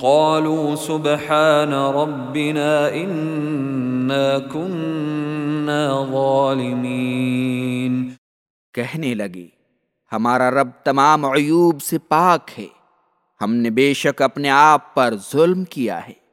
قالوا سبحان ربنا إنا كنا ظالمين. کہنے لگے، ہمارا رب تمام عیوب سے پاک ہے، ہم نے بے شک اپنے آپ پر ظلم کیا ہے۔